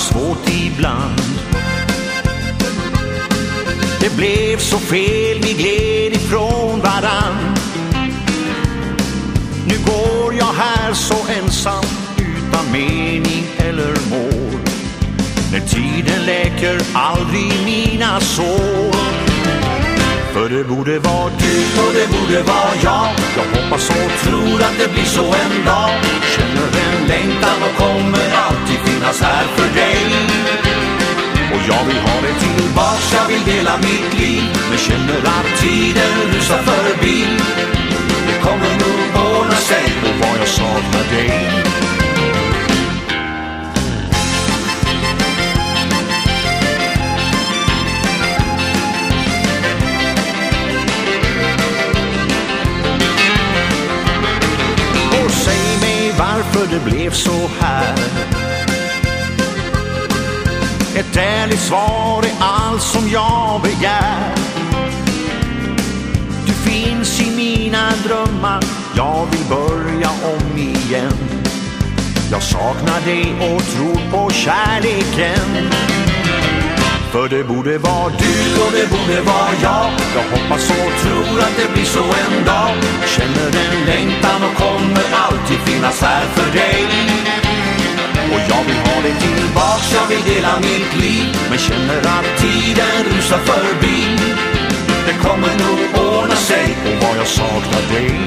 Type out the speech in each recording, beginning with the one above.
svårt ibland. Det blev så fel, vi gled ifrån varann. Nu går jag här så ensam utan mening eller mål. När tiden läker aldrig mina sår. För det borde vara du och det borde vara jag. Jag hoppas och tror att det blir så en dag. Tillbaks, jag vill dela mitt liv? Men känner att tiden rusar förbi. Det kommer nog ordna sig och vad jag saknar dig. Och säg mig varför det blev så här. Ärligt svar är allt som jag begär. Du finns i mina drömmar. Jag vill börja om igen. Jag saknar dig och tror på kärleken. För det borde vara du och det borde vara jag. Jag hoppas och tror att det blir så en dag. Känner en längtan vill dela mitt liv. Men känner att tiden rusar förbi. Det kommer nog ordna sig. Och vad jag saknar dig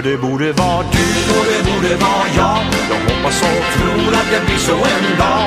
För det borde vara du och det borde vara jag. Jag hoppas och tror att det blir så en dag.